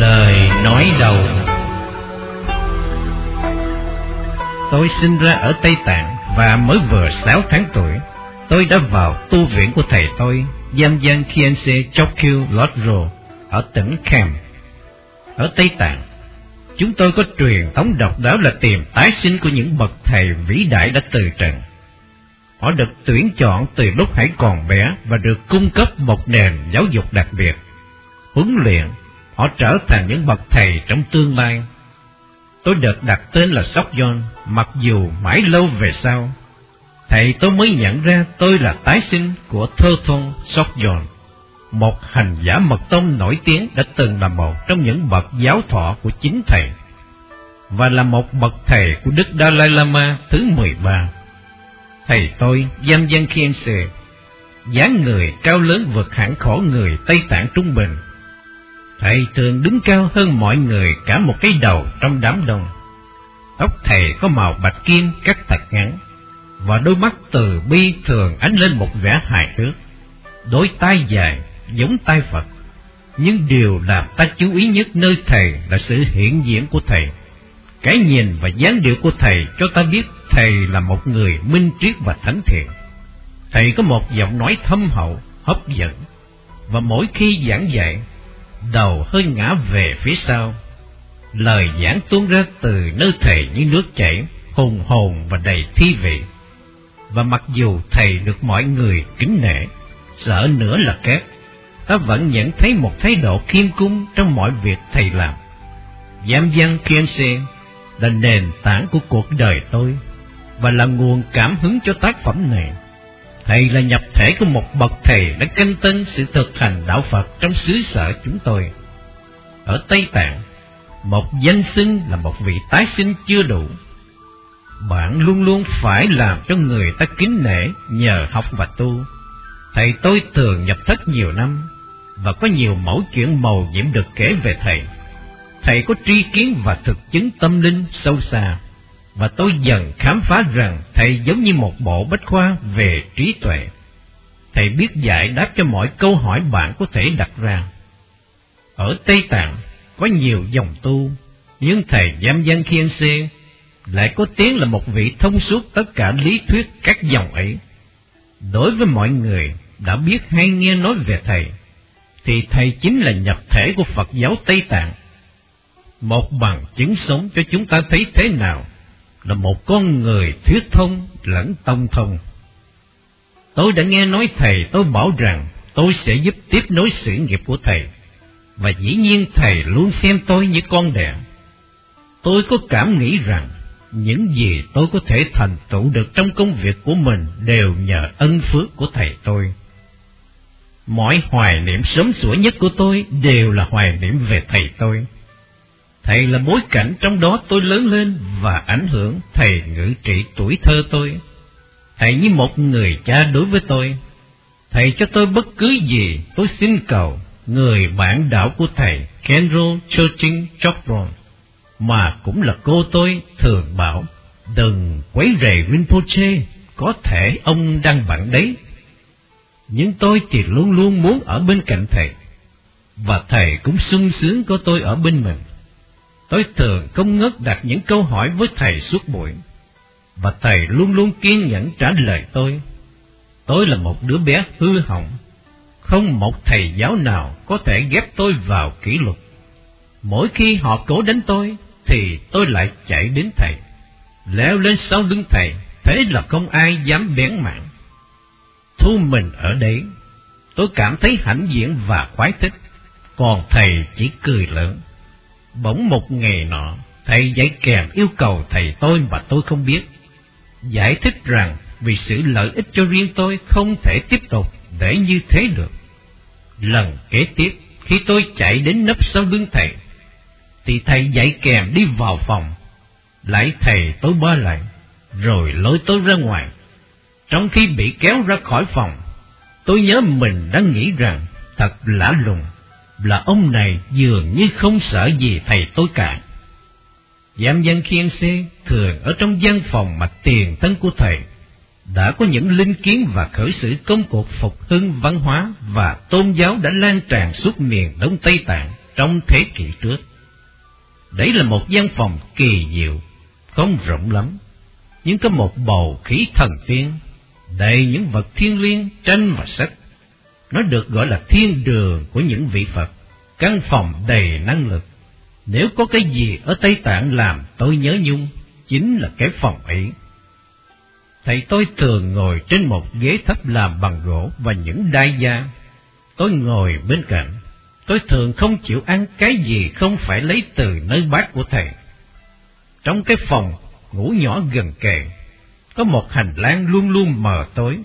Lời nói đầu Tôi sinh ra ở Tây Tạng và mới vừa sáu tháng tuổi. Tôi đã vào tu viện của thầy tôi, Yamyan Kiense Chokyu Lodro, ở tỉnh Kham, ở Tây Tạng. Chúng tôi có truyền thống độc đáo là tìm tái sinh của những bậc thầy vĩ đại đã từ trần. Họ được tuyển chọn từ lúc hãy còn bé và được cung cấp một nền giáo dục đặc biệt. Huấn luyện, họ trở thành những bậc thầy trong tương lai. Tôi được đặt tên là Sóc John, mặc dù mãi lâu về sau. Thầy tôi mới nhận ra tôi là tái sinh của thơ thôn Sóc John, một hành giả mật tông nổi tiếng đã từng là một trong những bậc giáo thọ của chính thầy, và là một bậc thầy của Đức Dalai Lama thứ 13. Thầy tôi, Giam Giang Khiên Sề, dáng người cao lớn vượt hẳn khổ người Tây Tạng Trung Bình, Thầy thường đứng cao hơn mọi người cả một cái đầu trong đám đông. Tóc thầy có màu bạch kim cắt thật ngắn, và đôi mắt từ bi thường ánh lên một vẻ hài hước. Đôi tai dài, giống tai Phật, nhưng điều làm ta chú ý nhất nơi thầy là sự hiện diện của thầy. Cái nhìn và dáng điệu của thầy cho ta biết thầy là một người minh triết và thánh thiện. Thầy có một giọng nói thâm hậu, hấp dẫn, và mỗi khi giảng dạy, đầu hơi ngã về phía sau. Lời giảng tuôn ra từ nơi thầy như nước chảy, hùng hồn và đầy thi vị. Và mặc dù thầy được mọi người kính nể, sợ nữa là kép, ta vẫn nhận thấy một thái độ khiêm cung trong mọi việc thầy làm. Giám văn Kiense là nền tảng của cuộc đời tôi và là nguồn cảm hứng cho tác phẩm này. Thầy là nhập thể của một bậc thầy đã canh tân sự thực hành đạo Phật trong xứ sở chúng tôi. Ở Tây Tạng, một danh xưng là một vị tái sinh chưa đủ. Bạn luôn luôn phải làm cho người ta kính nể nhờ học và tu. Thầy tôi thường nhập thất nhiều năm, và có nhiều mẫu chuyện màu nhiệm được kể về thầy. Thầy có tri kiến và thực chứng tâm linh sâu xa và tôi dần khám phá rằng thầy giống như một bộ bách khoa về trí tuệ. Thầy biết giải đáp cho mọi câu hỏi bạn có thể đặt ra. Ở Tây Tạng có nhiều dòng tu, nhưng thầy Giám Giang Khiên Sê lại có tiếng là một vị thông suốt tất cả lý thuyết các dòng ấy. Đối với mọi người đã biết hay nghe nói về thầy, thì thầy chính là nhập thể của Phật giáo Tây Tạng. Một bằng chứng sống cho chúng ta thấy thế nào là một con người thuyết thông lẫn tông thông. Tôi đã nghe nói thầy tôi bảo rằng tôi sẽ giúp tiếp nối sự nghiệp của thầy, và dĩ nhiên thầy luôn xem tôi như con đẻ. Tôi có cảm nghĩ rằng những gì tôi có thể thành tựu được trong công việc của mình đều nhờ ân phước của thầy tôi. Mọi hoài niệm sớm sủa nhất của tôi đều là hoài niệm về thầy tôi. Thầy là bối cảnh trong đó tôi lớn lên và ảnh hưởng thầy ngữ trị tuổi thơ tôi. Thầy như một người cha đối với tôi. Thầy cho tôi bất cứ gì tôi xin cầu người bạn đạo của thầy Kenro Chochin Chopron mà cũng là cô tôi thường bảo đừng quấy rầy Rinpoche, có thể ông đang bận đấy. Nhưng tôi thì luôn luôn muốn ở bên cạnh thầy, và thầy cũng sung sướng có tôi ở bên mình. Tôi thường không ngớt đặt những câu hỏi với thầy suốt buổi, và thầy luôn luôn kiên nhẫn trả lời tôi. Tôi là một đứa bé hư hỏng, không một thầy giáo nào có thể ghép tôi vào kỷ luật. Mỗi khi họ cố đánh tôi, thì tôi lại chạy đến thầy, leo lên sau lưng thầy, thế là không ai dám bén mạng. Thu mình ở đấy, tôi cảm thấy hãnh diện và khoái thích, còn thầy chỉ cười lớn. Bỗng một ngày nọ, thầy dạy kèm yêu cầu thầy tôi mà tôi không biết. Giải thích rằng vì sự lợi ích cho riêng tôi không thể tiếp tục để như thế được. Lần kế tiếp, khi tôi chạy đến nấp sau lưng thầy, thì thầy dạy kèm đi vào phòng, lại thầy tôi ba lại, rồi lôi tôi ra ngoài. Trong khi bị kéo ra khỏi phòng, tôi nhớ mình đã nghĩ rằng thật lạ lùng là ông này dường như không sợ gì thầy tôi cả. Giám dân khiên xê thường ở trong gian phòng mà tiền thân của thầy đã có những linh kiến và khởi sự công cuộc phục hưng văn hóa và tôn giáo đã lan tràn suốt miền Đông Tây Tạng trong thế kỷ trước. Đấy là một gian phòng kỳ diệu, không rộng lắm, nhưng có một bầu khí thần tiên, đầy những vật thiên liêng, tranh và sách. Nó được gọi là thiên đường của những vị Phật, căn phòng đầy năng lực. Nếu có cái gì ở Tây Tạng làm tôi nhớ nhung, chính là cái phòng ấy. Thầy tôi thường ngồi trên một ghế thấp làm bằng gỗ và những đai da. Tôi ngồi bên cạnh. Tôi thường không chịu ăn cái gì không phải lấy từ nơi bát của thầy. Trong cái phòng ngủ nhỏ gần kề, có một hành lang luôn luôn mờ tối,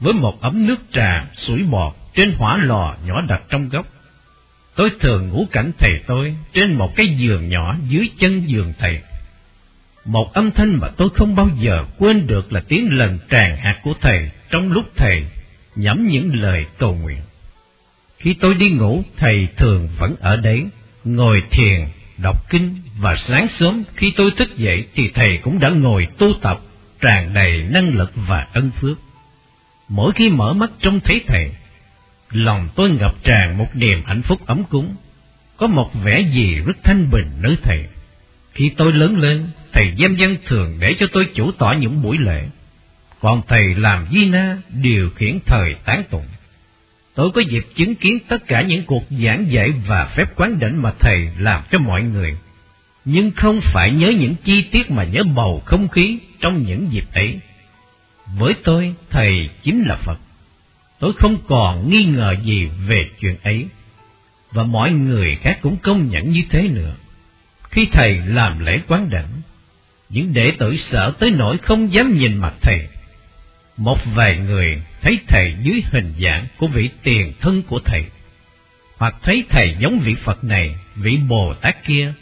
với một ấm nước trà, sủi bọt trên hỏa lò nhỏ đặt trong góc. Tôi thường ngủ cảnh thầy tôi trên một cái giường nhỏ dưới chân giường thầy. Một âm thanh mà tôi không bao giờ quên được là tiếng lần tràn hạt của thầy trong lúc thầy nhẩm những lời cầu nguyện. Khi tôi đi ngủ, thầy thường vẫn ở đấy, ngồi thiền, đọc kinh và sáng sớm khi tôi thức dậy thì thầy cũng đã ngồi tu tập, tràn đầy năng lực và ân phước. Mỗi khi mở mắt trông thấy thầy, lòng tôi ngập tràn một niềm hạnh phúc ấm cúng, có một vẻ gì rất thanh bình nơi thầy. Khi tôi lớn lên, thầy giam dân thường để cho tôi chủ tỏ những buổi lễ, còn thầy làm di na điều khiển thời tán tụng. Tôi có dịp chứng kiến tất cả những cuộc giảng dạy và phép quán đỉnh mà thầy làm cho mọi người, nhưng không phải nhớ những chi tiết mà nhớ bầu không khí trong những dịp ấy. Với tôi, thầy chính là Phật. Tôi không còn nghi ngờ gì về chuyện ấy, và mọi người khác cũng công nhận như thế nữa. Khi thầy làm lễ quán đảnh, những đệ tử sợ tới nỗi không dám nhìn mặt thầy. Một vài người thấy thầy dưới hình dạng của vị tiền thân của thầy, hoặc thấy thầy giống vị Phật này, vị Bồ Tát kia.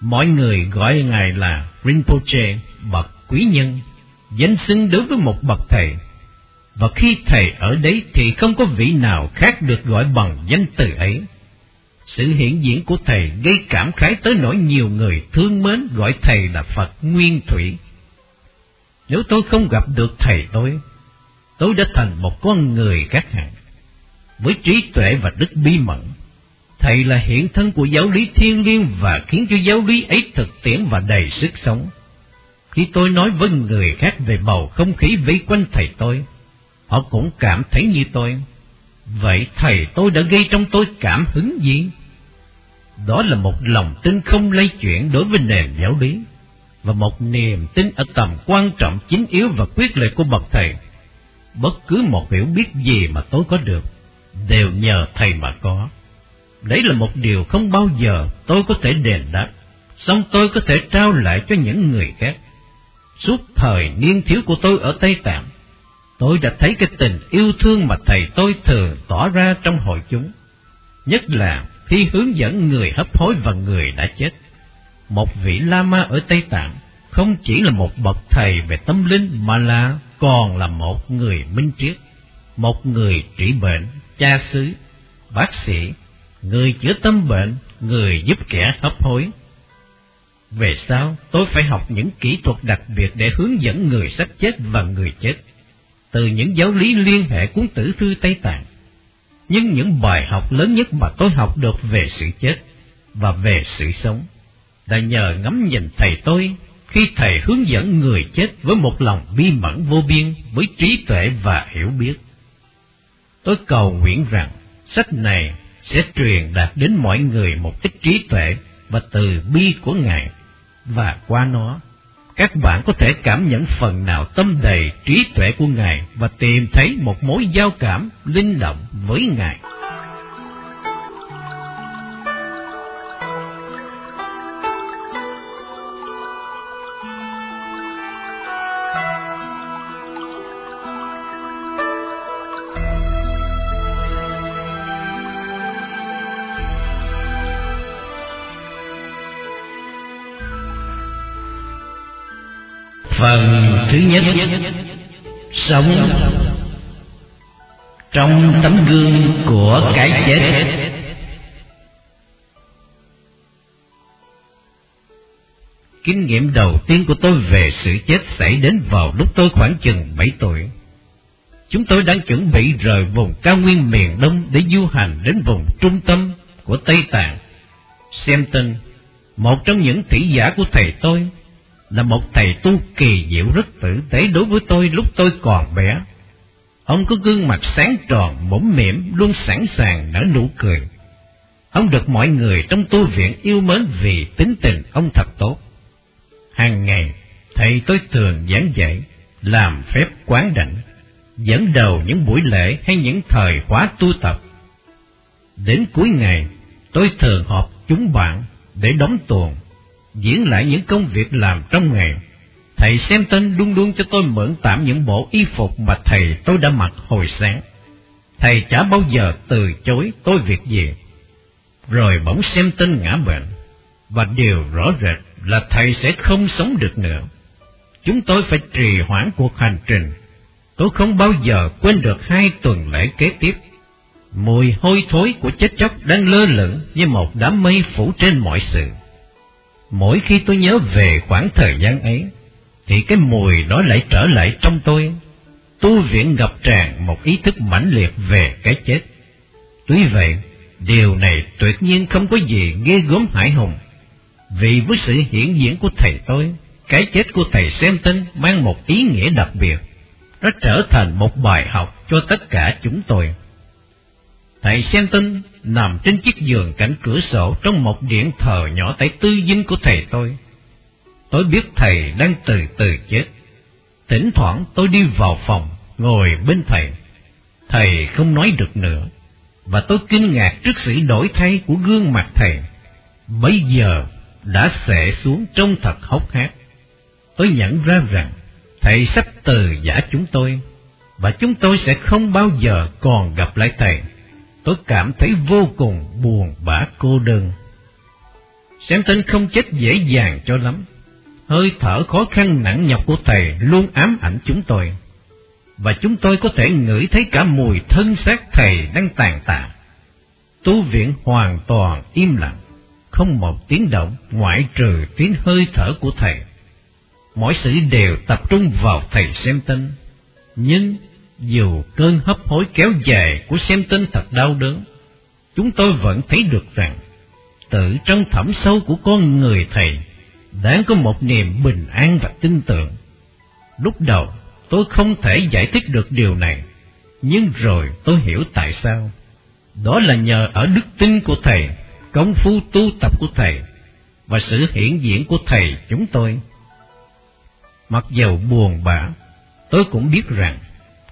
Mọi người gọi ngài là Rinpoche, bậc quý nhân, danh xưng đối với một bậc thầy. Và khi thầy ở đấy thì không có vị nào khác được gọi bằng danh từ ấy. Sự hiện diện của thầy gây cảm khái tới nỗi nhiều người thương mến gọi thầy là Phật Nguyên Thủy. Nếu tôi không gặp được thầy tôi, tôi đã thành một con người khác hẳn, với trí tuệ và đức bí mẫn. Thầy là hiện thân của giáo lý thiên liêng và khiến cho giáo lý ấy thực tiễn và đầy sức sống. Khi tôi nói với người khác về bầu không khí vây quanh thầy tôi, họ cũng cảm thấy như tôi. Vậy thầy tôi đã gây trong tôi cảm hứng gì? Đó là một lòng tin không lay chuyển đối với nền giáo lý, và một niềm tin ở tầm quan trọng chính yếu và quyết liệt của bậc thầy. Bất cứ một hiểu biết gì mà tôi có được, đều nhờ thầy mà có. Đấy là một điều không bao giờ tôi có thể đền đáp, song tôi có thể trao lại cho những người khác. Suốt thời niên thiếu của tôi ở Tây Tạng, tôi đã thấy cái tình yêu thương mà thầy tôi thường tỏ ra trong hội chúng, nhất là khi hướng dẫn người hấp hối và người đã chết. Một vị Lama ở Tây Tạng không chỉ là một bậc thầy về tâm linh mà là còn là một người minh triết, một người trị bệnh, cha xứ, bác sĩ, người chữa tâm bệnh, người giúp kẻ hấp hối. Về sau, tôi phải học những kỹ thuật đặc biệt để hướng dẫn người sắp chết và người chết, từ những giáo lý liên hệ cuốn tử thư Tây Tạng. Nhưng những bài học lớn nhất mà tôi học được về sự chết và về sự sống là nhờ ngắm nhìn thầy tôi khi thầy hướng dẫn người chết với một lòng bi mẫn vô biên với trí tuệ và hiểu biết. Tôi cầu nguyện rằng sách này sẽ truyền đạt đến mọi người một ít trí tuệ và từ bi của Ngài, và qua nó, các bạn có thể cảm nhận phần nào tâm đầy trí tuệ của Ngài và tìm thấy một mối giao cảm linh động với Ngài. Thứ nhất Sống Trong tấm gương của cái chết Kinh nghiệm đầu tiên của tôi về sự chết xảy đến vào lúc tôi khoảng chừng 7 tuổi. Chúng tôi đang chuẩn bị rời vùng cao nguyên miền Đông để du hành đến vùng trung tâm của Tây Tạng. Xem tin, một trong những thị giả của thầy tôi, là một thầy tu kỳ diệu rất tử tế đối với tôi lúc tôi còn bé. Ông có gương mặt sáng tròn, mũm mỉm, luôn sẵn sàng nở nụ cười. Ông được mọi người trong tu viện yêu mến vì tính tình ông thật tốt. Hàng ngày, thầy tôi thường giảng dạy, làm phép quán đảnh, dẫn đầu những buổi lễ hay những thời khóa tu tập. Đến cuối ngày, tôi thường họp chúng bạn để đóng tuồng, diễn lại những công việc làm trong ngày. Thầy xem tên luôn luôn cho tôi mượn tạm những bộ y phục mà thầy tôi đã mặc hồi sáng. Thầy chả bao giờ từ chối tôi việc gì. Rồi bỗng xem tên ngã bệnh, và điều rõ rệt là thầy sẽ không sống được nữa. Chúng tôi phải trì hoãn cuộc hành trình. Tôi không bao giờ quên được hai tuần lễ kế tiếp. Mùi hôi thối của chết chóc đang lơ lửng như một đám mây phủ trên mọi sự. Mỗi khi tôi nhớ về khoảng thời gian ấy, thì cái mùi đó lại trở lại trong tôi. Tu viện ngập tràn một ý thức mãnh liệt về cái chết. Tuy vậy, điều này tuyệt nhiên không có gì ghê gớm hải hùng, vì với sự hiển diễn của thầy tôi, cái chết của thầy xem tinh mang một ý nghĩa đặc biệt, nó trở thành một bài học cho tất cả chúng tôi. Thầy xen tinh nằm trên chiếc giường cạnh cửa sổ trong một điện thờ nhỏ tại tư dinh của thầy tôi. Tôi biết thầy đang từ từ chết. Thỉnh thoảng tôi đi vào phòng, ngồi bên thầy. Thầy không nói được nữa, và tôi kinh ngạc trước sự đổi thay của gương mặt thầy. Bây giờ đã xệ xuống trông thật hốc hác. Tôi nhận ra rằng thầy sắp từ giả chúng tôi, và chúng tôi sẽ không bao giờ còn gặp lại thầy. Tôi cảm thấy vô cùng buồn bã cô đơn. Xem tên không chết dễ dàng cho lắm. Hơi thở khó khăn nặng nhọc của thầy luôn ám ảnh chúng tôi. Và chúng tôi có thể ngửi thấy cả mùi thân xác thầy đang tàn tạ. Tu viện hoàn toàn im lặng không một tiếng động ngoại trừ tiếng hơi thở của thầy. Mọi sự đều tập trung vào thầy xem tinh, nhưng dù cơn hấp hối kéo dài của xem tin thật đau đớn, chúng tôi vẫn thấy được rằng, tự trong thẳm sâu của con người thầy, đáng có một niềm bình an và tin tưởng. Lúc đầu, tôi không thể giải thích được điều này, nhưng rồi tôi hiểu tại sao. Đó là nhờ ở đức tin của thầy công phu tu tập của Thầy và sự hiện diện của Thầy chúng tôi. Mặc dầu buồn bã, tôi cũng biết rằng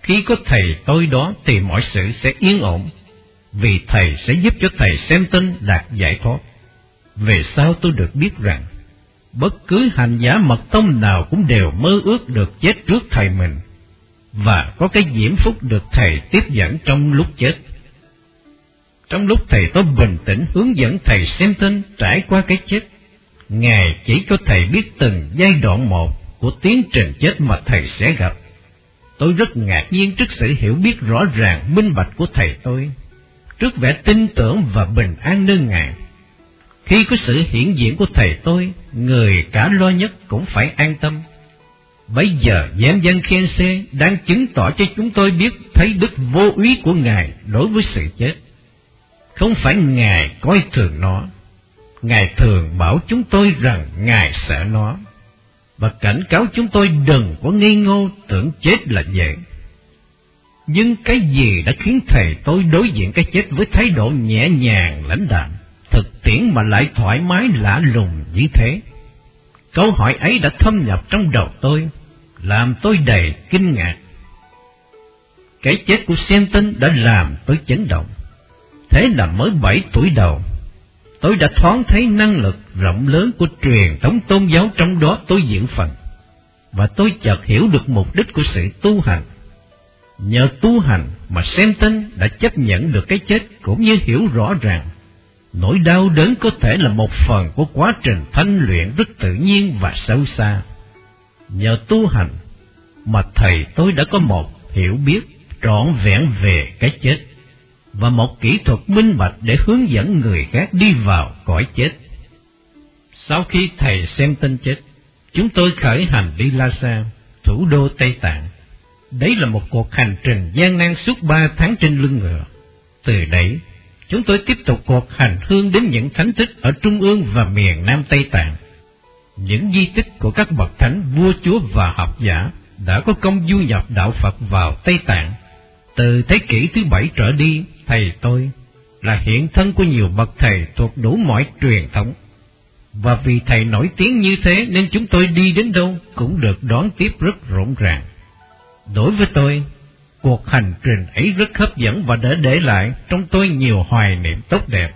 khi có Thầy tôi đó thì mọi sự sẽ yên ổn, vì Thầy sẽ giúp cho Thầy xem tin đạt giải thoát. Về sau tôi được biết rằng, bất cứ hành giả mật tông nào cũng đều mơ ước được chết trước Thầy mình, và có cái diễm phúc được Thầy tiếp dẫn trong lúc chết. Trong lúc thầy tôi bình tĩnh hướng dẫn thầy xem tin trải qua cái chết, Ngài chỉ cho thầy biết từng giai đoạn một của tiến trình chết mà thầy sẽ gặp. Tôi rất ngạc nhiên trước sự hiểu biết rõ ràng minh bạch của thầy tôi, trước vẻ tin tưởng và bình an nơi Ngài. Khi có sự hiển diện của thầy tôi, người cả lo nhất cũng phải an tâm. Bây giờ giám dân khen xe đang chứng tỏ cho chúng tôi biết thấy đức vô úy của Ngài đối với sự chết. Không phải Ngài coi thường nó, Ngài thường bảo chúng tôi rằng Ngài sợ nó, và cảnh cáo chúng tôi đừng có nghi ngô tưởng chết là dễ. Nhưng cái gì đã khiến thầy tôi đối diện cái chết với thái độ nhẹ nhàng lãnh đạm, thực tiễn mà lại thoải mái lạ lùng như thế? Câu hỏi ấy đã thâm nhập trong đầu tôi, làm tôi đầy kinh ngạc. Cái chết của Senton đã làm tôi chấn động. Thế là mới bảy tuổi đầu, tôi đã thoáng thấy năng lực rộng lớn của truyền thống tôn giáo trong đó tôi diễn phần, và tôi chợt hiểu được mục đích của sự tu hành. Nhờ tu hành mà xem tinh đã chấp nhận được cái chết cũng như hiểu rõ ràng nỗi đau đớn có thể là một phần của quá trình thanh luyện rất tự nhiên và sâu xa. Nhờ tu hành mà thầy tôi đã có một hiểu biết trọn vẹn về cái chết và một kỹ thuật minh bạch để hướng dẫn người khác đi vào cõi chết. Sau khi thầy xem tin chết, chúng tôi khởi hành đi Lhasa, thủ đô Tây Tạng. Đấy là một cuộc hành trình gian nan suốt ba tháng trên lưng ngựa. Từ đấy, chúng tôi tiếp tục cuộc hành hương đến những thánh tích ở Trung ương và miền Nam Tây Tạng. Những di tích của các bậc thánh, vua chúa và học giả đã có công du nhập đạo Phật vào Tây Tạng. Từ thế kỷ thứ bảy trở đi, thầy tôi là hiện thân của nhiều bậc thầy thuộc đủ mọi truyền thống. Và vì thầy nổi tiếng như thế nên chúng tôi đi đến đâu cũng được đón tiếp rất rộn ràng. Đối với tôi, cuộc hành trình ấy rất hấp dẫn và đã để lại trong tôi nhiều hoài niệm tốt đẹp.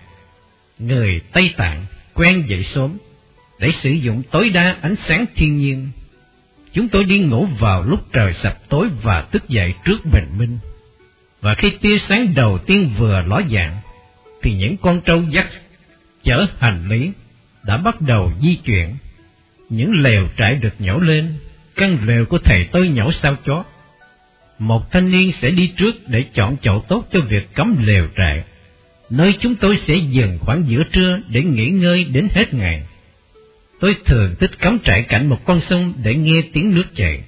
Người Tây Tạng quen dậy sớm để sử dụng tối đa ánh sáng thiên nhiên. Chúng tôi đi ngủ vào lúc trời sập tối và thức dậy trước bình minh. Và khi tia sáng đầu tiên vừa ló dạng, thì những con trâu dắt chở hành lý đã bắt đầu di chuyển. Những lều trại được nhổ lên, căn lều của thầy tôi nhổ sao chó. Một thanh niên sẽ đi trước để chọn chỗ tốt cho việc cắm lều trại, nơi chúng tôi sẽ dừng khoảng giữa trưa để nghỉ ngơi đến hết ngày. Tôi thường thích cắm trại cạnh một con sông để nghe tiếng nước chảy,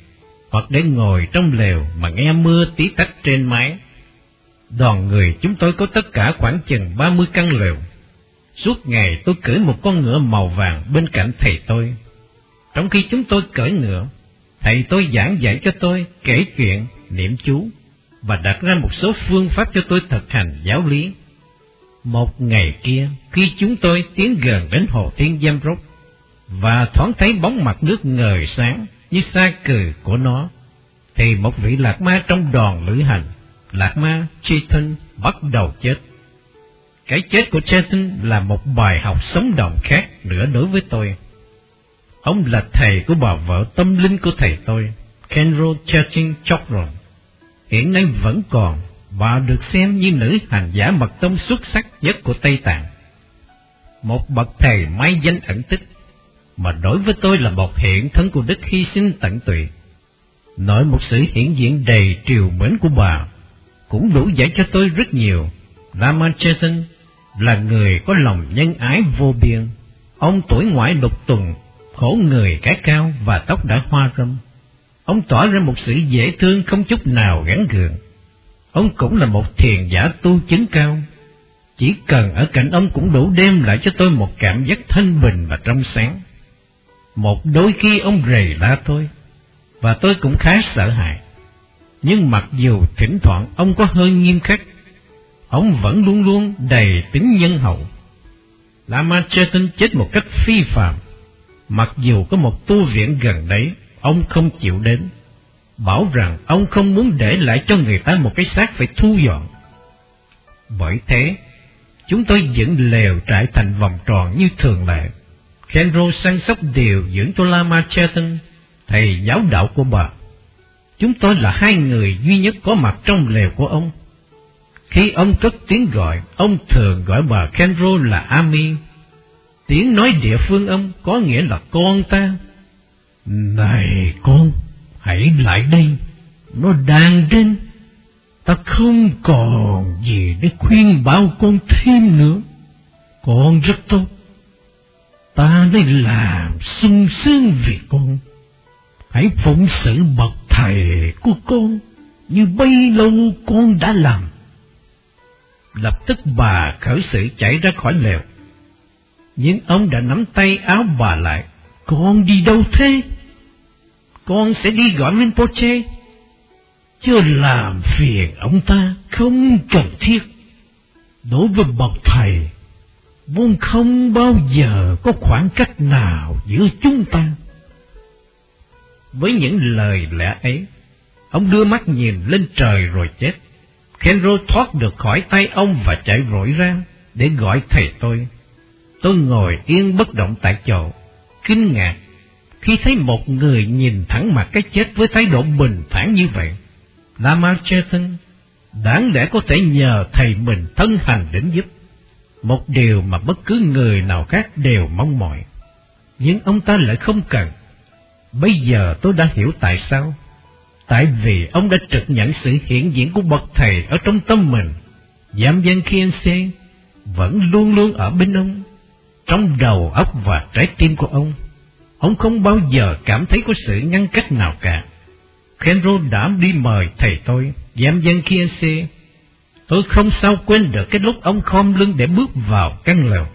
hoặc để ngồi trong lều mà nghe mưa tí tách trên mái. Đoàn người chúng tôi có tất cả khoảng chừng ba mươi căn lều. Suốt ngày tôi cưỡi một con ngựa màu vàng bên cạnh thầy tôi. Trong khi chúng tôi cưỡi ngựa, thầy tôi giảng dạy cho tôi kể chuyện, niệm chú và đặt ra một số phương pháp cho tôi thực hành giáo lý. Một ngày kia, khi chúng tôi tiến gần đến hồ Thiên Giam Rốc, và thoáng thấy bóng mặt nước ngời sáng như xa cừ của nó, thì một vị lạc ma trong đoàn lữ hành, lạc ma Chetan bắt đầu chết. Cái chết của Chetan là một bài học sống động khác nữa đối với tôi. Ông là thầy của bà vợ tâm linh của thầy tôi, Kenro Chetan Chokron. Hiện nay vẫn còn, bà được xem như nữ hành giả mật tông xuất sắc nhất của Tây Tạng. Một bậc thầy may danh ẩn tích mà đối với tôi là một hiện thân của đức hy sinh tận tụy. Nói một sự hiển diện đầy triều mến của bà, cũng đủ dạy cho tôi rất nhiều. Ramachandran là người có lòng nhân ái vô biên. Ông tuổi ngoại lục tuần, khổ người cái cao và tóc đã hoa râm. Ông tỏ ra một sự dễ thương không chút nào gắn gượng. Ông cũng là một thiền giả tu chứng cao. Chỉ cần ở cạnh ông cũng đủ đem lại cho tôi một cảm giác thanh bình và trong sáng. Một đôi khi ông rầy la tôi, và tôi cũng khá sợ hãi. Nhưng mặc dù thỉnh thoảng ông có hơi nghiêm khắc, ông vẫn luôn luôn đầy tính nhân hậu. Lama Chetan chết một cách phi phạm, mặc dù có một tu viện gần đấy, ông không chịu đến, bảo rằng ông không muốn để lại cho người ta một cái xác phải thu dọn. Bởi thế, chúng tôi dựng lều trại thành vòng tròn như thường lệ, Kenro săn sóc điều dưỡng cho Lama Chetan, thầy giáo đạo của bà. Chúng tôi là hai người duy nhất có mặt trong lều của ông. Khi ông cất tiếng gọi, ông thường gọi bà Kenro là Ami. Tiếng nói địa phương ông có nghĩa là con ta. Này con, hãy lại đây, nó đang đến. Ta không còn gì để khuyên bảo con thêm nữa. Con rất tốt ta đây làm sung sướng vì con. Hãy phụng sự bậc thầy của con như bấy lâu con đã làm. Lập tức bà khởi sự chạy ra khỏi lều. Nhưng ông đã nắm tay áo bà lại. Con đi đâu thế? Con sẽ đi gọi Rinpoche. Chưa làm phiền ông ta, không cần thiết. Đối với bậc thầy vốn không bao giờ có khoảng cách nào giữa chúng ta. Với những lời lẽ ấy, ông đưa mắt nhìn lên trời rồi chết. Kenro thoát được khỏi tay ông và chạy vội ra để gọi thầy tôi. Tôi ngồi yên bất động tại chỗ, kinh ngạc khi thấy một người nhìn thẳng mặt cái chết với thái độ bình thản như vậy. Lamar Chetan đáng lẽ có thể nhờ thầy mình thân hành đến giúp một điều mà bất cứ người nào khác đều mong mỏi. Nhưng ông ta lại không cần. Bây giờ tôi đã hiểu tại sao. Tại vì ông đã trực nhận sự hiện diện của bậc thầy ở trong tâm mình. Giám dân Khiên vẫn luôn luôn ở bên ông, trong đầu óc và trái tim của ông. Ông không bao giờ cảm thấy có sự ngăn cách nào cả. Kenro đã đi mời thầy tôi, giám dân Khiên Tôi không sao quên được cái lúc ông khom lưng để bước vào căn lều.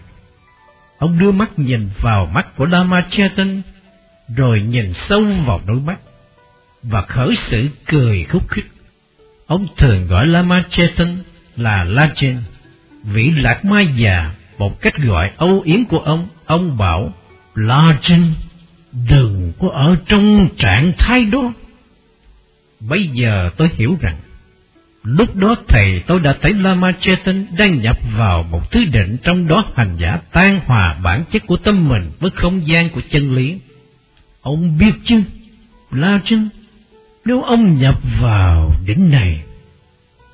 Ông đưa mắt nhìn vào mắt của Lama Chetan, rồi nhìn sâu vào đôi mắt, và khởi sự cười khúc khích. Ông thường gọi Lama Chetan là Lachen, vị lạc ma già, một cách gọi âu yếm của ông. Ông bảo, Lachen, đừng có ở trong trạng thái đó. Bây giờ tôi hiểu rằng, lúc đó thầy tôi đã thấy Lama Chetan đang nhập vào một thứ định trong đó hành giả tan hòa bản chất của tâm mình với không gian của chân lý. Ông biết chứ, La chứ, nếu ông nhập vào đỉnh này,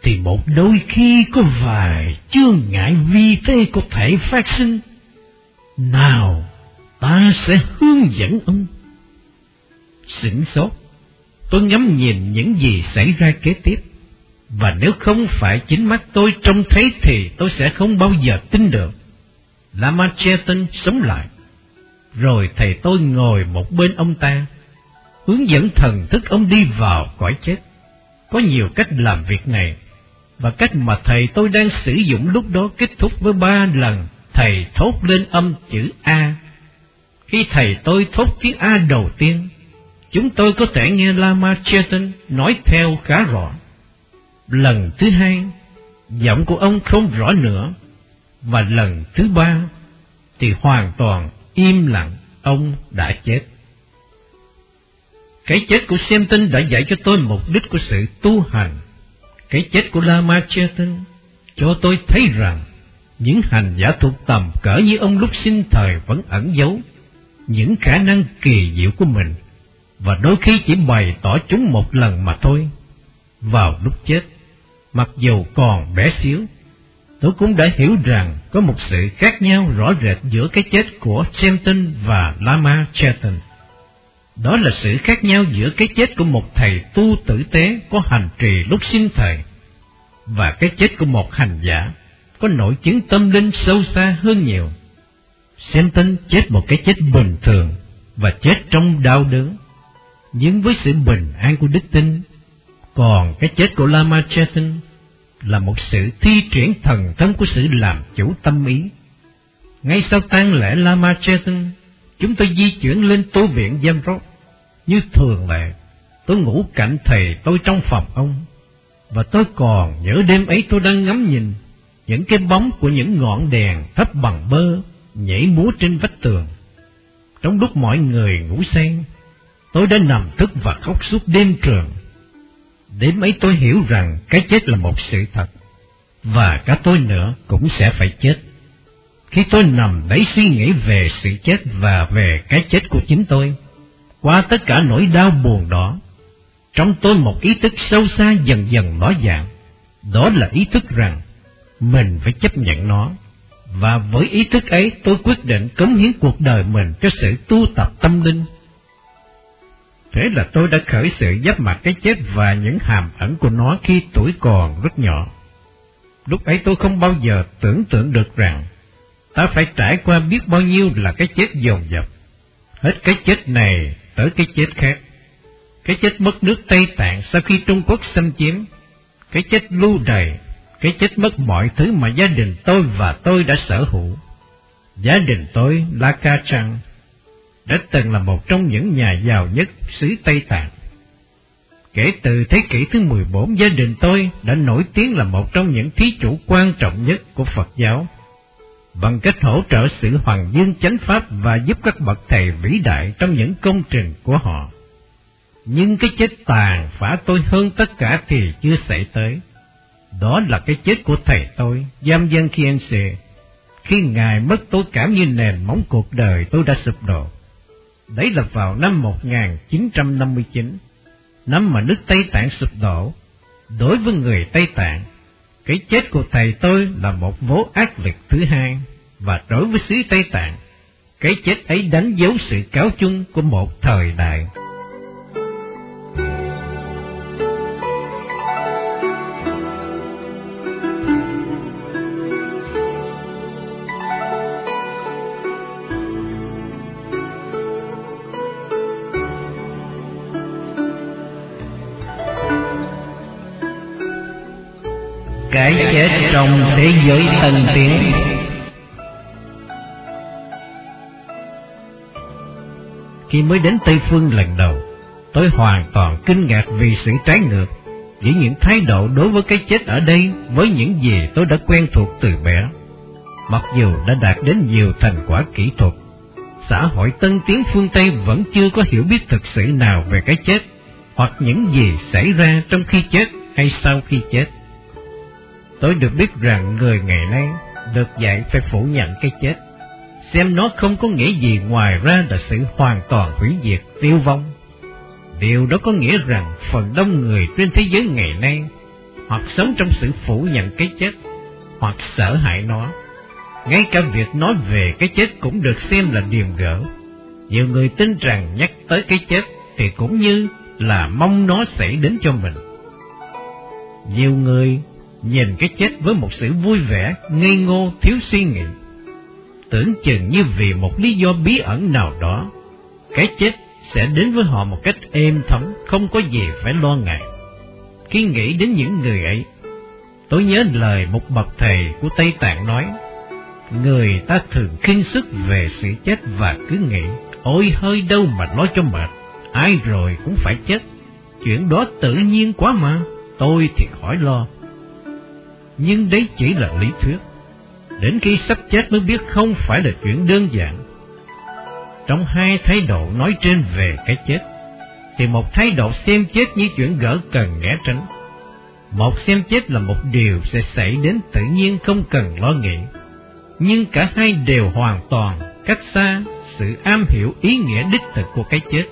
thì một đôi khi có vài chướng ngại vi tế có thể phát sinh. Nào, ta sẽ hướng dẫn ông. Sửng sốt, tôi ngắm nhìn những gì xảy ra kế tiếp, và nếu không phải chính mắt tôi trông thấy thì tôi sẽ không bao giờ tin được. Lama Chetan sống lại, rồi thầy tôi ngồi một bên ông ta, hướng dẫn thần thức ông đi vào cõi chết. Có nhiều cách làm việc này, và cách mà thầy tôi đang sử dụng lúc đó kết thúc với ba lần thầy thốt lên âm chữ A. Khi thầy tôi thốt tiếng A đầu tiên, chúng tôi có thể nghe Lama Chetan nói theo khá rõ. Lần thứ hai, giọng của ông không rõ nữa, và lần thứ ba thì hoàn toàn im lặng, ông đã chết. Cái chết của Xem Tinh đã dạy cho tôi mục đích của sự tu hành. Cái chết của Lama Chetan cho tôi thấy rằng những hành giả thuộc tầm cỡ như ông lúc sinh thời vẫn ẩn giấu những khả năng kỳ diệu của mình và đôi khi chỉ bày tỏ chúng một lần mà thôi. Vào lúc chết, mặc dù còn bé xíu, tôi cũng đã hiểu rằng có một sự khác nhau rõ rệt giữa cái chết của Chenton và Lama Chetan. Đó là sự khác nhau giữa cái chết của một thầy tu tử tế có hành trì lúc sinh thời và cái chết của một hành giả có nội chứng tâm linh sâu xa hơn nhiều. Chenton chết một cái chết bình thường và chết trong đau đớn, nhưng với sự bình an của đức tin. Còn cái chết của Lama Chetan là một sự thi triển thần thông của sự làm chủ tâm ý. Ngay sau tang lễ Lama Chetan, chúng tôi di chuyển lên tu viện Jamrod. Như thường lệ, tôi ngủ cạnh thầy tôi trong phòng ông, và tôi còn nhớ đêm ấy tôi đang ngắm nhìn những cái bóng của những ngọn đèn thấp bằng bơ nhảy múa trên vách tường. Trong lúc mọi người ngủ say, tôi đã nằm thức và khóc suốt đêm trường Đến mấy tôi hiểu rằng cái chết là một sự thật, và cả tôi nữa cũng sẽ phải chết. Khi tôi nằm đấy suy nghĩ về sự chết và về cái chết của chính tôi, qua tất cả nỗi đau buồn đó, trong tôi một ý thức sâu xa dần dần nói dạng, đó là ý thức rằng mình phải chấp nhận nó, và với ý thức ấy tôi quyết định cống hiến cuộc đời mình cho sự tu tập tâm linh Thế là tôi đã khởi sự giáp mặt cái chết và những hàm ẩn của nó khi tuổi còn rất nhỏ. Lúc ấy tôi không bao giờ tưởng tượng được rằng ta phải trải qua biết bao nhiêu là cái chết dồn dập. Hết cái chết này tới cái chết khác. Cái chết mất nước Tây Tạng sau khi Trung Quốc xâm chiếm. Cái chết lưu đày. Cái chết mất mọi thứ mà gia đình tôi và tôi đã sở hữu. Gia đình tôi là Ca Trăng đã từng là một trong những nhà giàu nhất xứ Tây Tạng. Kể từ thế kỷ thứ 14, gia đình tôi đã nổi tiếng là một trong những thí chủ quan trọng nhất của Phật giáo, bằng cách hỗ trợ sự hoàng dương chánh pháp và giúp các bậc thầy vĩ đại trong những công trình của họ. Nhưng cái chết tàn phá tôi hơn tất cả thì chưa xảy tới. Đó là cái chết của thầy tôi, Giam Dân Khiense. Khi Ngài mất tôi cảm như nền móng cuộc đời tôi đã sụp đổ. Đấy là vào năm 1959, năm mà nước Tây Tạng sụp đổ. Đối với người Tây Tạng, cái chết của thầy tôi là một vố ác liệt thứ hai, và đối với xứ Tây Tạng, cái chết ấy đánh dấu sự cáo chung của một thời đại. Chết trong thế giới tân tiến Khi mới đến Tây Phương lần đầu, tôi hoàn toàn kinh ngạc vì sự trái ngược với những thái độ đối với cái chết ở đây với những gì tôi đã quen thuộc từ bé. Mặc dù đã đạt đến nhiều thành quả kỹ thuật, xã hội tân tiến phương Tây vẫn chưa có hiểu biết thực sự nào về cái chết, hoặc những gì xảy ra trong khi chết hay sau khi chết. Tôi được biết rằng người ngày nay được dạy phải phủ nhận cái chết, xem nó không có nghĩa gì ngoài ra là sự hoàn toàn hủy diệt, tiêu vong. Điều đó có nghĩa rằng phần đông người trên thế giới ngày nay hoặc sống trong sự phủ nhận cái chết, hoặc sợ hãi nó. Ngay cả việc nói về cái chết cũng được xem là điềm gỡ. Nhiều người tin rằng nhắc tới cái chết thì cũng như là mong nó xảy đến cho mình. Nhiều người nhìn cái chết với một sự vui vẻ, ngây ngô, thiếu suy nghĩ. Tưởng chừng như vì một lý do bí ẩn nào đó, cái chết sẽ đến với họ một cách êm thấm, không có gì phải lo ngại. Khi nghĩ đến những người ấy, tôi nhớ lời một bậc thầy của Tây Tạng nói, Người ta thường khinh sức về sự chết và cứ nghĩ, ôi hơi đâu mà nói cho mệt, ai rồi cũng phải chết, chuyện đó tự nhiên quá mà, tôi thì khỏi lo. Nhưng đấy chỉ là lý thuyết, đến khi sắp chết mới biết không phải là chuyện đơn giản. Trong hai thái độ nói trên về cái chết, thì một thái độ xem chết như chuyện gỡ cần né tránh. Một xem chết là một điều sẽ xảy đến tự nhiên không cần lo nghĩ nhưng cả hai đều hoàn toàn cách xa sự am hiểu ý nghĩa đích thực của cái chết.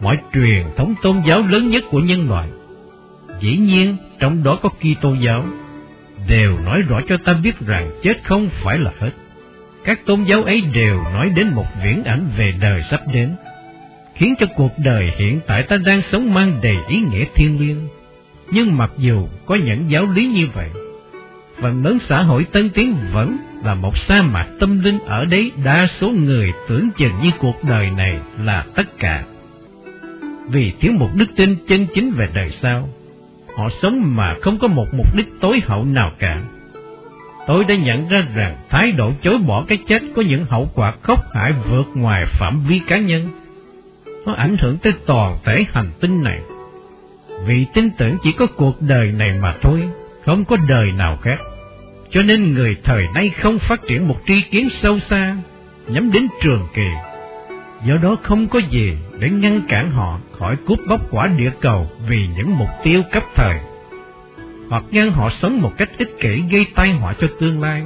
Mọi truyền thống tôn giáo lớn nhất của nhân loại, dĩ nhiên trong đó có Kitô giáo, đều nói rõ cho ta biết rằng chết không phải là hết. Các tôn giáo ấy đều nói đến một viễn ảnh về đời sắp đến, khiến cho cuộc đời hiện tại ta đang sống mang đầy ý nghĩa thiêng liêng. Nhưng mặc dù có những giáo lý như vậy, phần lớn xã hội tân tiến vẫn là một sa mạc tâm linh ở đấy đa số người tưởng chừng như cuộc đời này là tất cả. Vì thiếu một đức tin chân chính về đời sau, họ sống mà không có một mục đích tối hậu nào cả. Tôi đã nhận ra rằng thái độ chối bỏ cái chết có những hậu quả khốc hại vượt ngoài phạm vi cá nhân. Nó ảnh hưởng tới toàn thể hành tinh này. Vì tin tưởng chỉ có cuộc đời này mà thôi, không có đời nào khác. Cho nên người thời nay không phát triển một tri kiến sâu xa, nhắm đến trường kỳ. Do đó không có gì để ngăn cản họ khỏi cút bóc quả địa cầu vì những mục tiêu cấp thời, hoặc ngăn họ sống một cách ích kỷ gây tai họa cho tương lai.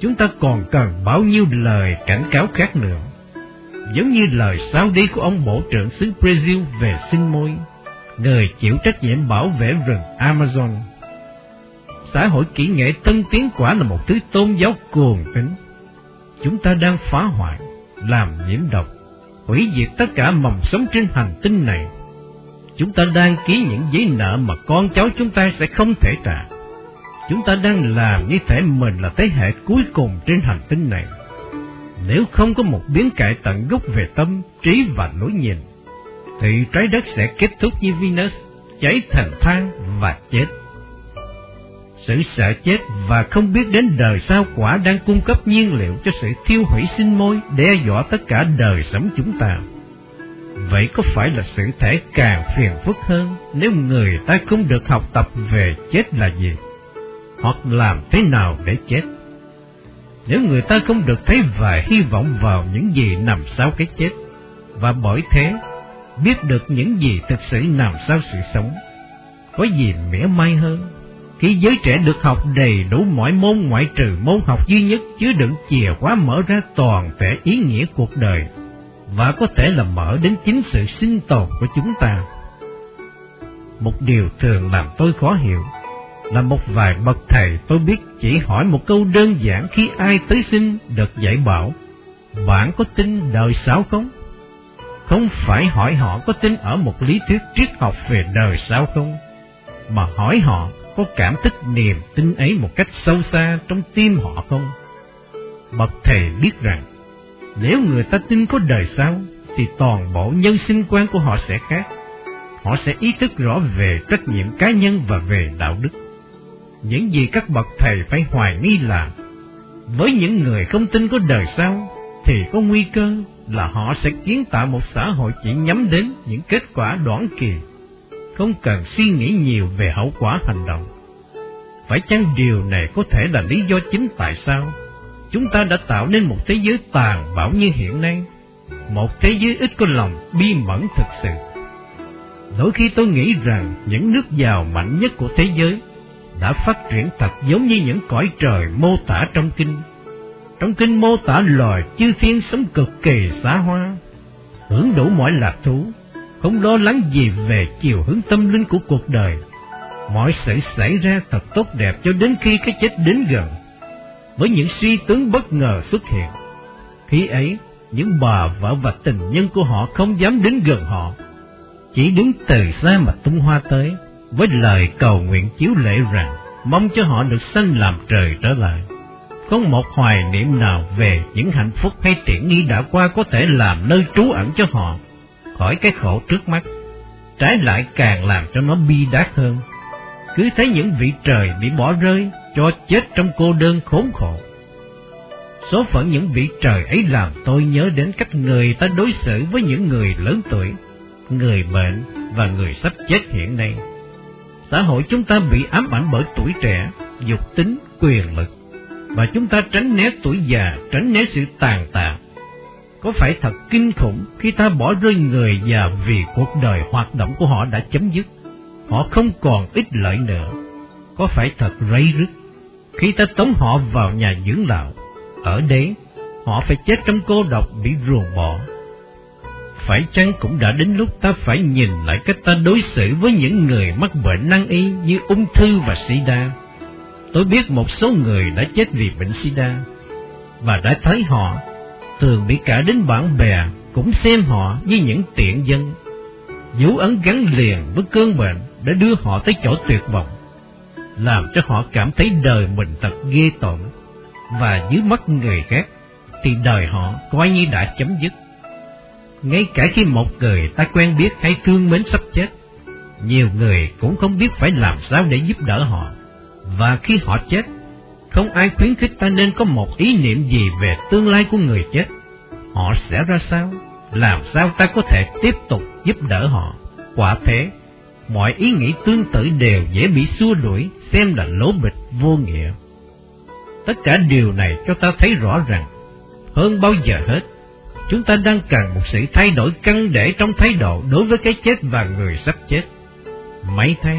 Chúng ta còn cần bao nhiêu lời cảnh cáo khác nữa, giống như lời sao đi của ông Bộ trưởng xứ Brazil về sinh môi, người chịu trách nhiệm bảo vệ rừng Amazon xã hội kỹ nghệ tân tiến quả là một thứ tôn giáo cuồng tín. Chúng ta đang phá hoại, làm nhiễm độc, hủy diệt tất cả mầm sống trên hành tinh này. Chúng ta đang ký những giấy nợ mà con cháu chúng ta sẽ không thể trả. Chúng ta đang làm như thể mình là thế hệ cuối cùng trên hành tinh này. Nếu không có một biến cải tận gốc về tâm, trí và lối nhìn, thì trái đất sẽ kết thúc như Venus, cháy thành than và chết. Sự sợ chết và không biết đến đời sau quả đang cung cấp nhiên liệu cho sự thiêu hủy sinh môi, đe dọa tất cả đời sống chúng ta. Vậy có phải là sự thể càng phiền phức hơn nếu người ta không được học tập về chết là gì? Hoặc làm thế nào để chết? Nếu người ta không được thấy và hy vọng vào những gì nằm sau cái chết, và bởi thế biết được những gì thực sự nằm sau sự sống, có gì mỉa mai hơn khi giới trẻ được học đầy đủ mọi môn ngoại trừ môn học duy nhất chứa đựng chìa khóa mở ra toàn thể ý nghĩa cuộc đời và có thể là mở đến chính sự sinh tồn của chúng ta. Một điều thường làm tôi khó hiểu là một vài bậc thầy tôi biết chỉ hỏi một câu đơn giản khi ai tới xin được dạy bảo, bạn có tin đời sau không? Không phải hỏi họ có tin ở một lý thuyết triết học về đời sau không, mà hỏi họ có cảm tức niềm tin ấy một cách sâu xa trong tim họ không? Bậc thầy biết rằng, nếu người ta tin có đời sau, thì toàn bộ nhân sinh quan của họ sẽ khác. Họ sẽ ý thức rõ về trách nhiệm cá nhân và về đạo đức. những gì các bậc thầy phải hoài nghi là với những người không tin có đời sau thì có nguy cơ là họ sẽ kiến tạo một xã hội chỉ nhắm đến những kết quả đoản kỳ, không cần suy nghĩ nhiều về hậu quả hành động. Phải chăng điều này có thể là lý do chính tại sao chúng ta đã tạo nên một thế giới tàn bạo như hiện nay, một thế giới ít có lòng bi mẫn thực sự. Đôi khi tôi nghĩ rằng những nước giàu mạnh nhất của thế giới đã phát triển thật giống như những cõi trời mô tả trong kinh. Trong kinh mô tả loài chư thiên sống cực kỳ xá hoa, hưởng đủ mọi lạc thú, không lo lắng gì về chiều hướng tâm linh của cuộc đời. Mọi sự xảy ra thật tốt đẹp cho đến khi cái chết đến gần, với những suy tướng bất ngờ xuất hiện. Khi ấy, những bà vợ và tình nhân của họ không dám đến gần họ, chỉ đứng từ xa mà tung hoa tới với lời cầu nguyện chiếu lệ rằng mong cho họ được sanh làm trời trở lại. Không một hoài niệm nào về những hạnh phúc hay tiện nghi đã qua có thể làm nơi trú ẩn cho họ khỏi cái khổ trước mắt, trái lại càng làm cho nó bi đát hơn. Cứ thấy những vị trời bị bỏ rơi, cho chết trong cô đơn khốn khổ. Số phận những vị trời ấy làm tôi nhớ đến cách người ta đối xử với những người lớn tuổi, người bệnh và người sắp chết hiện nay xã hội chúng ta bị ám ảnh bởi tuổi trẻ, dục tính, quyền lực, và chúng ta tránh né tuổi già, tránh né sự tàn tạ. Có phải thật kinh khủng khi ta bỏ rơi người già vì cuộc đời hoạt động của họ đã chấm dứt, họ không còn ích lợi nữa. Có phải thật rây rứt khi ta tống họ vào nhà dưỡng lão, ở đấy họ phải chết trong cô độc bị ruồng bỏ phải chăng cũng đã đến lúc ta phải nhìn lại cách ta đối xử với những người mắc bệnh nan y như ung thư và sida? Tôi biết một số người đã chết vì bệnh sida, và đã thấy họ thường bị cả đến bạn bè cũng xem họ như những tiện dân. Dấu ấn gắn liền với cơn bệnh đã đưa họ tới chỗ tuyệt vọng, làm cho họ cảm thấy đời mình thật ghê tởm, và dưới mắt người khác thì đời họ coi như đã chấm dứt ngay cả khi một người ta quen biết hay thương mến sắp chết, nhiều người cũng không biết phải làm sao để giúp đỡ họ. Và khi họ chết, không ai khuyến khích ta nên có một ý niệm gì về tương lai của người chết. Họ sẽ ra sao? Làm sao ta có thể tiếp tục giúp đỡ họ? Quả thế, mọi ý nghĩ tương tự đều dễ bị xua đuổi, xem là lố bịch vô nghĩa. Tất cả điều này cho ta thấy rõ rằng, hơn bao giờ hết, chúng ta đang cần một sự thay đổi căn để trong thái độ đối với cái chết và người sắp chết. Mấy thay,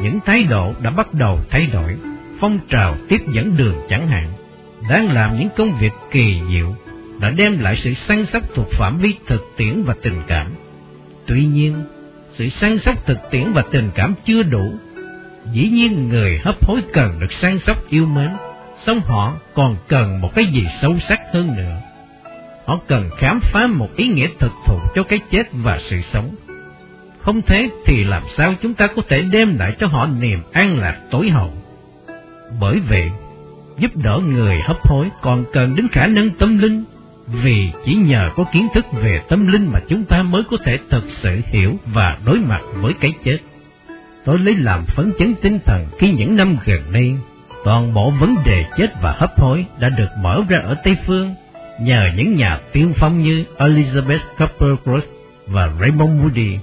những thái độ đã bắt đầu thay đổi, phong trào tiếp dẫn đường chẳng hạn, đang làm những công việc kỳ diệu, đã đem lại sự săn sóc thuộc phạm vi thực tiễn và tình cảm. Tuy nhiên, sự săn sóc thực tiễn và tình cảm chưa đủ. Dĩ nhiên người hấp hối cần được săn sóc yêu mến, song họ còn cần một cái gì sâu sắc hơn nữa. Họ cần khám phá một ý nghĩa thực thụ cho cái chết và sự sống. Không thế thì làm sao chúng ta có thể đem lại cho họ niềm an lạc tối hậu? Bởi vậy, giúp đỡ người hấp hối còn cần đến khả năng tâm linh, vì chỉ nhờ có kiến thức về tâm linh mà chúng ta mới có thể thực sự hiểu và đối mặt với cái chết. Tôi lấy làm phấn chấn tinh thần khi những năm gần đây, toàn bộ vấn đề chết và hấp hối đã được mở ra ở Tây Phương nhờ những nhà tiên phong như Elizabeth Coppercroft và Raymond Moody.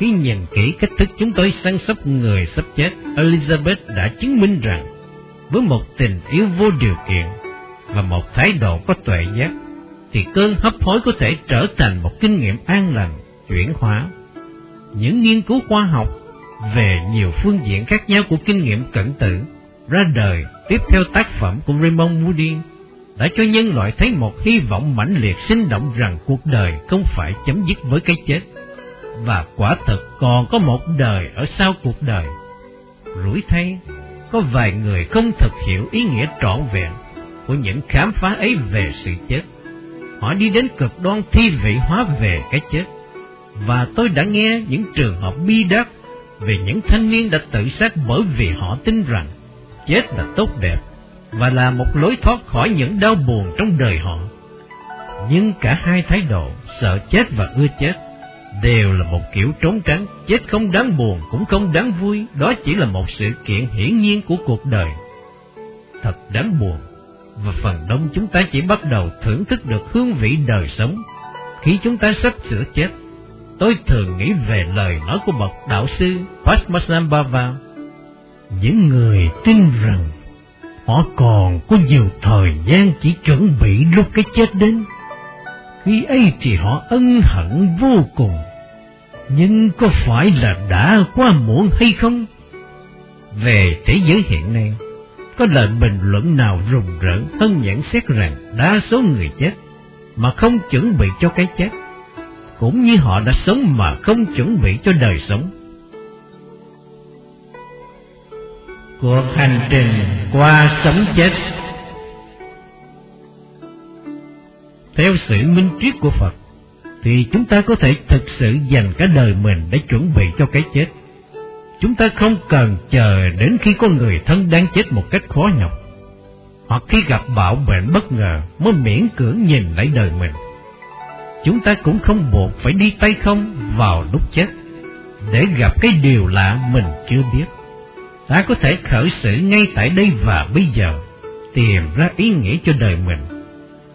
Khi nhìn kỹ cách thức chúng tôi săn sóc người sắp chết, Elizabeth đã chứng minh rằng với một tình yêu vô điều kiện và một thái độ có tuệ giác, thì cơn hấp hối có thể trở thành một kinh nghiệm an lành, chuyển hóa. Những nghiên cứu khoa học về nhiều phương diện khác nhau của kinh nghiệm cận tử ra đời tiếp theo tác phẩm của Raymond Moody đã cho nhân loại thấy một hy vọng mãnh liệt sinh động rằng cuộc đời không phải chấm dứt với cái chết, và quả thực còn có một đời ở sau cuộc đời. Rủi thay, có vài người không thực hiểu ý nghĩa trọn vẹn của những khám phá ấy về sự chết. Họ đi đến cực đoan thi vị hóa về cái chết. Và tôi đã nghe những trường hợp bi đát về những thanh niên đã tự sát bởi vì họ tin rằng chết là tốt đẹp và là một lối thoát khỏi những đau buồn trong đời họ. Nhưng cả hai thái độ sợ chết và ưa chết đều là một kiểu trốn tránh, chết không đáng buồn cũng không đáng vui, đó chỉ là một sự kiện hiển nhiên của cuộc đời. Thật đáng buồn, và phần đông chúng ta chỉ bắt đầu thưởng thức được hương vị đời sống khi chúng ta sắp sửa chết. Tôi thường nghĩ về lời nói của bậc đạo sư Padmasambhava. Những người tin rằng họ còn có nhiều thời gian chỉ chuẩn bị lúc cái chết đến. Khi ấy thì họ ân hận vô cùng nhưng có phải là đã quá muộn hay không? Về thế giới hiện nay, có lời bình luận nào rùng rợn hơn nhận xét rằng đa số người chết mà không chuẩn bị cho cái chết, cũng như họ đã sống mà không chuẩn bị cho đời sống. Cuộc hành trình qua sống chết Theo sự minh triết của Phật, thì chúng ta có thể thực sự dành cả đời mình để chuẩn bị cho cái chết. Chúng ta không cần chờ đến khi có người thân đang chết một cách khó nhọc, hoặc khi gặp bạo bệnh bất ngờ mới miễn cưỡng nhìn lại đời mình. Chúng ta cũng không buộc phải đi tay không vào lúc chết, để gặp cái điều lạ mình chưa biết. Ta có thể khởi sự ngay tại đây và bây giờ, tìm ra ý nghĩa cho đời mình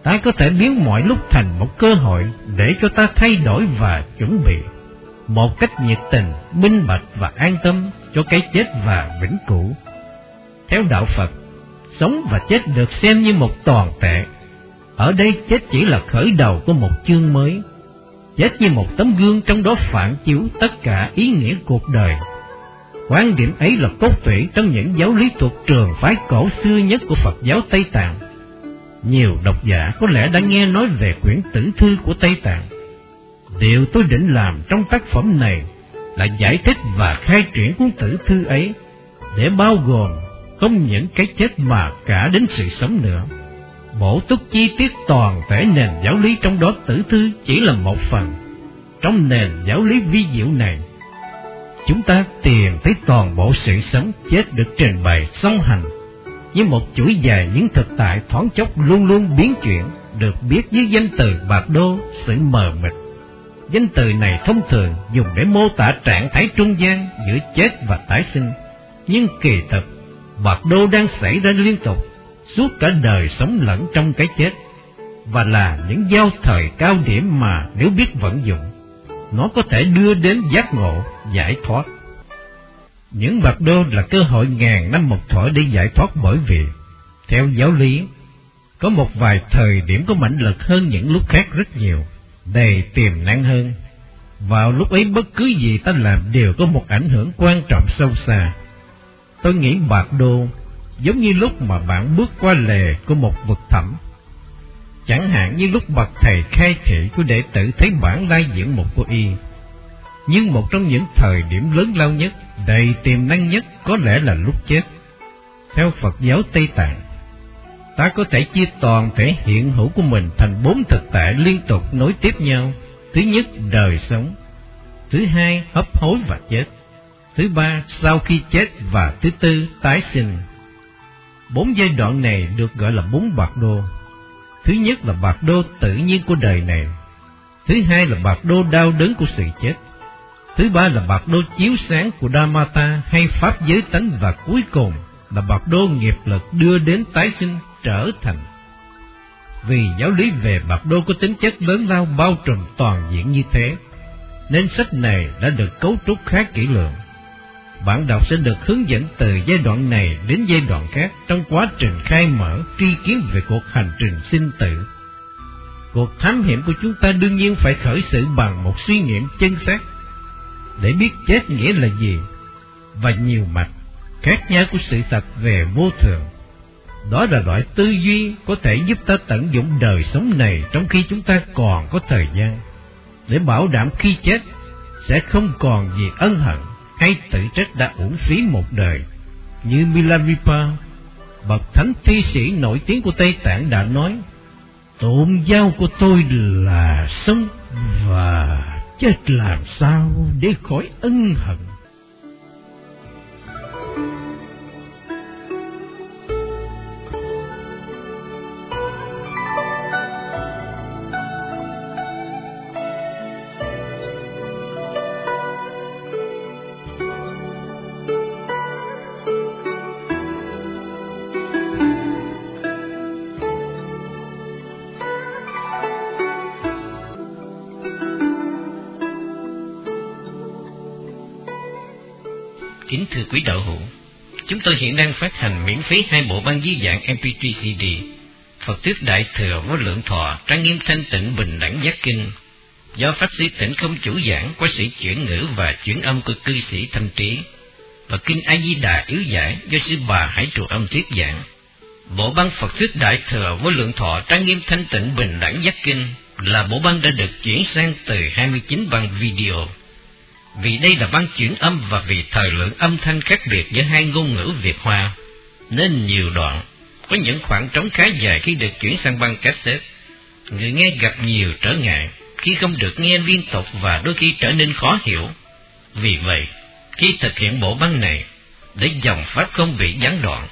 ta có thể biến mọi lúc thành một cơ hội để cho ta thay đổi và chuẩn bị một cách nhiệt tình, minh bạch và an tâm cho cái chết và vĩnh cửu. Theo đạo Phật, sống và chết được xem như một toàn thể. Ở đây chết chỉ là khởi đầu của một chương mới. Chết như một tấm gương trong đó phản chiếu tất cả ý nghĩa cuộc đời. Quan điểm ấy là cốt tủy trong những giáo lý thuộc trường phái cổ xưa nhất của Phật giáo Tây Tạng nhiều độc giả có lẽ đã nghe nói về quyển tử thư của Tây Tạng. Điều tôi định làm trong tác phẩm này là giải thích và khai triển cuốn tử thư ấy để bao gồm không những cái chết mà cả đến sự sống nữa. Bổ túc chi tiết toàn thể nền giáo lý trong đó tử thư chỉ là một phần. Trong nền giáo lý vi diệu này, chúng ta tìm thấy toàn bộ sự sống chết được trình bày song hành như một chuỗi dài những thực tại thoáng chốc luôn luôn biến chuyển, được biết với danh từ bạc đô, sự mờ mịt. Danh từ này thông thường dùng để mô tả trạng thái trung gian giữa chết và tái sinh, nhưng kỳ thực, bạc đô đang xảy ra liên tục, suốt cả đời sống lẫn trong cái chết, và là những giao thời cao điểm mà nếu biết vận dụng, nó có thể đưa đến giác ngộ, giải thoát. Những bạc đô là cơ hội ngàn năm một thổi để giải thoát bởi vì, theo giáo lý, có một vài thời điểm có mạnh lực hơn những lúc khác rất nhiều, đầy tiềm năng hơn. Vào lúc ấy bất cứ gì ta làm đều có một ảnh hưởng quan trọng sâu xa. Tôi nghĩ bạc đô giống như lúc mà bạn bước qua lề của một vực thẳm. Chẳng hạn như lúc bậc thầy khai thị của đệ tử thấy bản lai diễn một của y, nhưng một trong những thời điểm lớn lao nhất, đầy tiềm năng nhất có lẽ là lúc chết. Theo Phật giáo Tây Tạng, ta có thể chia toàn thể hiện hữu của mình thành bốn thực tại liên tục nối tiếp nhau. Thứ nhất, đời sống. Thứ hai, hấp hối và chết. Thứ ba, sau khi chết và thứ tư, tái sinh. Bốn giai đoạn này được gọi là bốn bạc đô. Thứ nhất là bạc đô tự nhiên của đời này. Thứ hai là bạc đô đau đớn của sự chết. Thứ ba là bạc đô chiếu sáng của Dhammata hay Pháp giới tánh và cuối cùng là bạc đô nghiệp lực đưa đến tái sinh trở thành. Vì giáo lý về bạc đô có tính chất lớn lao bao trùm toàn diện như thế, nên sách này đã được cấu trúc khá kỹ lưỡng. Bạn đọc sẽ được hướng dẫn từ giai đoạn này đến giai đoạn khác trong quá trình khai mở tri kiến về cuộc hành trình sinh tử. Cuộc thám hiểm của chúng ta đương nhiên phải khởi sự bằng một suy nghiệm chân xác để biết chết nghĩa là gì và nhiều mặt khác nhau của sự thật về vô thường. Đó là loại tư duy có thể giúp ta tận dụng đời sống này trong khi chúng ta còn có thời gian, để bảo đảm khi chết sẽ không còn gì ân hận hay tự trách đã uổng phí một đời. Như Milarepa, bậc thánh thi sĩ nổi tiếng của Tây Tạng đã nói, Tôn giáo của tôi là sống và chết làm sao để khỏi ân hận? Hành miễn phí hai bộ băng dưới dạng MP3 CD Phật Thuyết Đại Thừa Vô Lượng Thọ Trang Nghiêm Thanh Tịnh Bình Đẳng Giác Kinh do Pháp Sư Tịnh Không Chủ Giảng có sĩ chuyển ngữ và chuyển âm của cư sĩ Thanh Trí và Kinh A Di Đà yếu giải do sư bà Hải trụ âm thuyết giảng. Bộ băng Phật Thuyết Đại Thừa Vô Lượng Thọ Trang Nghiêm Thanh Tịnh Bình Đẳng Giác Kinh là bộ băng đã được chuyển sang từ 29 băng video. Vì đây là băng chuyển âm và vì thời lượng âm thanh khác biệt giữa hai ngôn ngữ Việt Hoa, nên nhiều đoạn có những khoảng trống khá dài khi được chuyển sang băng cassette. Người nghe gặp nhiều trở ngại khi không được nghe liên tục và đôi khi trở nên khó hiểu. Vì vậy, khi thực hiện bộ băng này, để dòng pháp không bị gián đoạn,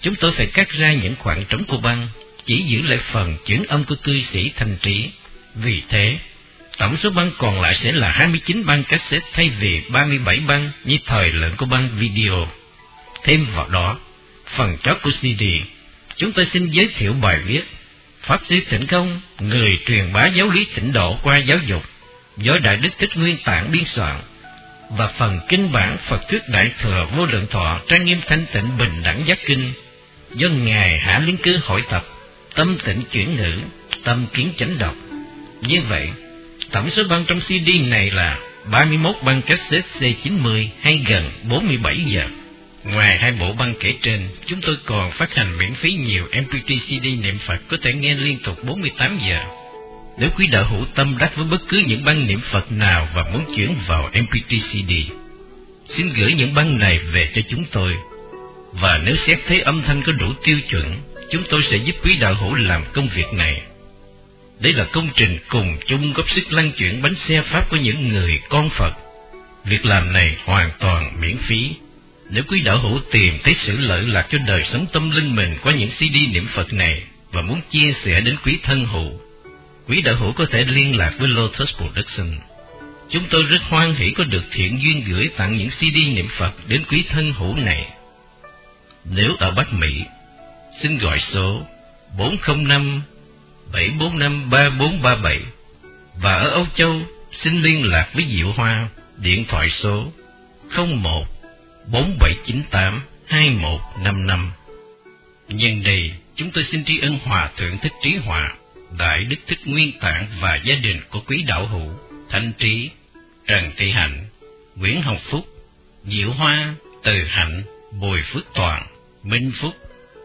chúng tôi phải cắt ra những khoảng trống của băng, chỉ giữ lại phần chuyển âm của cư sĩ thành trí. Vì thế, tổng số băng còn lại sẽ là 29 băng cassette thay vì 37 băng như thời lượng của băng video. Thêm vào đó, phần chót của CD chúng tôi xin giới thiệu bài viết Pháp Sư tịnh Công, người truyền bá giáo lý tịnh độ qua giáo dục, do Đại Đức Thích Nguyên Tạng biên soạn, và phần kinh bản Phật Thuyết Đại Thừa Vô Lượng Thọ Trang Nghiêm Thanh Tịnh Bình Đẳng Giác Kinh, do Ngài Hạ Liên Cư hội tập, tâm tịnh chuyển ngữ, tâm kiến chánh độc. Như vậy, tổng số băng trong CD này là 31 băng cassette C90 hay gần 47 giờ. Ngoài hai bộ băng kể trên, chúng tôi còn phát hành miễn phí nhiều MP3 CD niệm Phật có thể nghe liên tục 48 giờ. Nếu quý đạo hữu tâm đắc với bất cứ những băng niệm Phật nào và muốn chuyển vào MP3 CD, xin gửi những băng này về cho chúng tôi. Và nếu xét thấy âm thanh có đủ tiêu chuẩn, chúng tôi sẽ giúp quý đạo hữu làm công việc này. Đây là công trình cùng chung góp sức lan chuyển bánh xe Pháp của những người con Phật. Việc làm này hoàn toàn miễn phí nếu quý đạo hữu tìm thấy sự lợi lạc cho đời sống tâm linh mình qua những CD niệm Phật này và muốn chia sẻ đến quý thân hữu, quý đạo hữu có thể liên lạc với Lotus Production. Chúng tôi rất hoan hỷ có được thiện duyên gửi tặng những CD niệm Phật đến quý thân hữu này. Nếu ở Bắc Mỹ, xin gọi số 405 745 3437 và ở Âu Châu xin liên lạc với Diệu Hoa, điện thoại số 01 4798 2155. Nhân đây, chúng tôi xin tri ân Hòa Thượng Thích Trí Hòa, Đại Đức Thích Nguyên Tạng và gia đình của quý đạo hữu, Thanh Trí, Trần Thị Hạnh, Nguyễn Hồng Phúc, Diệu Hoa, Từ Hạnh, Bùi Phước Toàn, Minh Phúc,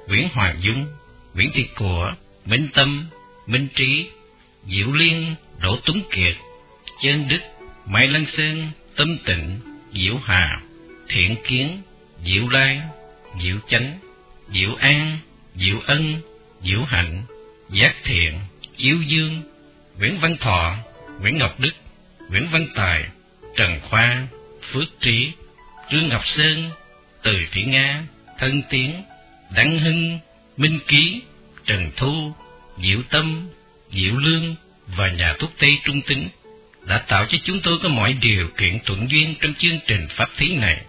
Nguyễn Hoàng Dung, Nguyễn Thị Của, Minh Tâm, Minh Trí, Diệu Liên, Đỗ Tuấn Kiệt, Chân Đức, Mai Lăng Sơn, Tâm Tịnh, Diệu Hà, thiện kiến, diệu lai, diệu chánh, diệu an, diệu ân, diệu hạnh, giác thiện, chiếu dương, Nguyễn Văn Thọ, Nguyễn Ngọc Đức, Nguyễn Văn Tài, Trần Khoa, Phước Trí, Trương Ngọc Sơn, Từ Thị Nga, Thân Tiến, Đăng Hưng, Minh Ký, Trần Thu, Diệu Tâm, Diệu Lương và nhà thuốc Tây Trung Tính đã tạo cho chúng tôi có mọi điều kiện thuận duyên trong chương trình pháp thí này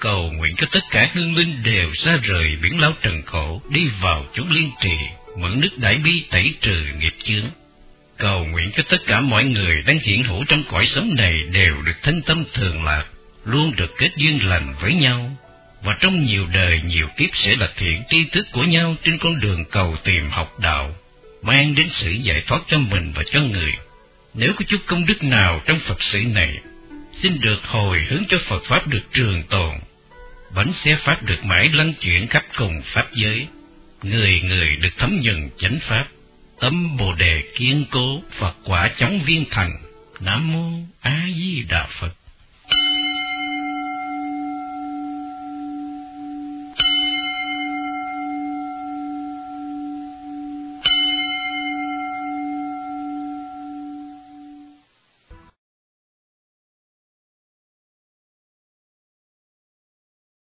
cầu nguyện cho tất cả hương linh đều ra rời biển lao trần khổ, đi vào chốn liên trì, mượn nước đại bi tẩy trừ nghiệp chướng. Cầu nguyện cho tất cả mọi người đang hiện hữu trong cõi sống này đều được thanh tâm thường lạc, luôn được kết duyên lành với nhau, và trong nhiều đời nhiều kiếp sẽ là thiện tri thức của nhau trên con đường cầu tìm học đạo, mang đến sự giải thoát cho mình và cho người. Nếu có chút công đức nào trong Phật sự này, xin được hồi hướng cho Phật Pháp được trường tồn, bánh xe pháp được mãi lăn chuyển khắp cùng pháp giới, người người được thấm nhuần chánh pháp, tâm bồ đề kiên cố, Phật quả chóng viên thành. Nam mô A Di Đà Phật.